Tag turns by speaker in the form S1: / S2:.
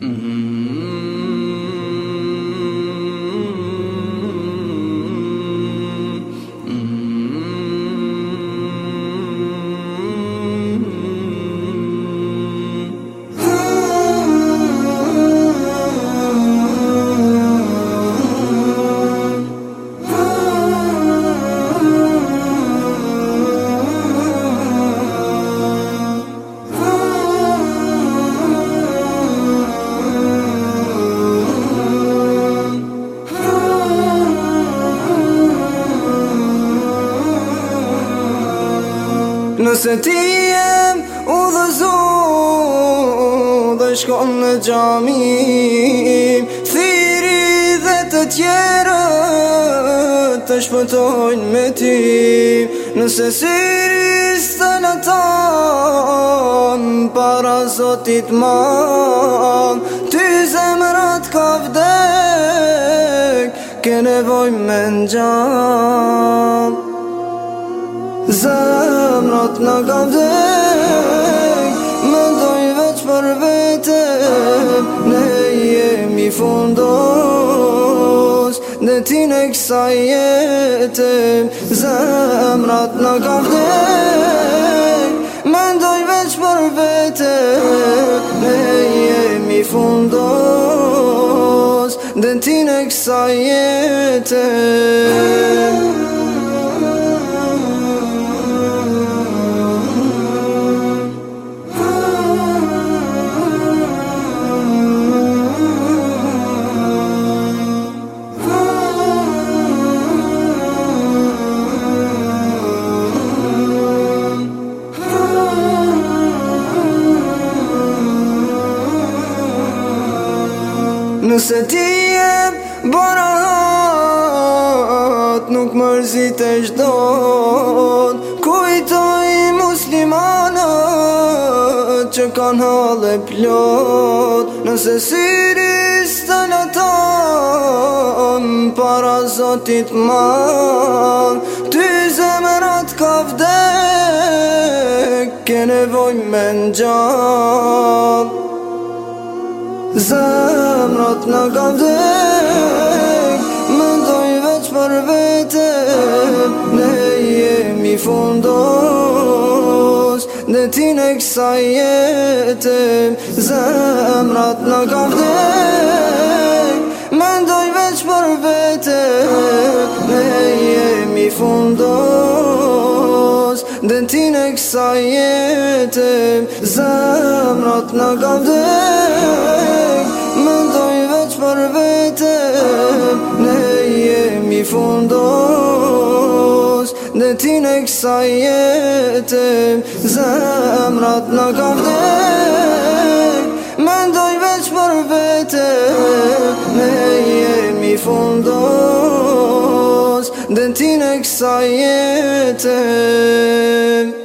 S1: Mm-hmm.
S2: nëse ti jem u dhe zu dhe shkon në gjamim Thiri dhe të tjera të shpëtojnë me ti Nëse siri së në tanë para zotit manë Ty zemrat ka vdek, ke nevoj me në gjamë Zemrat në kam dhej Mendoj veç për vete Ne jemi fundos Dhe ti në kësa jete Zemrat në kam dhej Mendoj veç për vete Ne jemi fundos Dhe ti në kësa jete Nëse ti e barat Nuk mërzit e shdon Kujtoj muslimanat Që kanë halë plot Nëse siris të në ton Para zotit man Ty zemërat ka vdek Ke nevoj me në gjall Zemërat zemrat në kam dek Më ndoj veç për vete Ne jemi fundos Në ti në kësa jetë Zemrat në kam dek Më ndoj veç për vete Ne jemi fundos Në ti në kësa jetë Zemrat në kam dek vetëm Ne jemi fundos Dhe ti në kësa jetëm Zemrat në ka vdek Mendoj veç për vetëm Ne jemi fundos Dhe ti në jetëm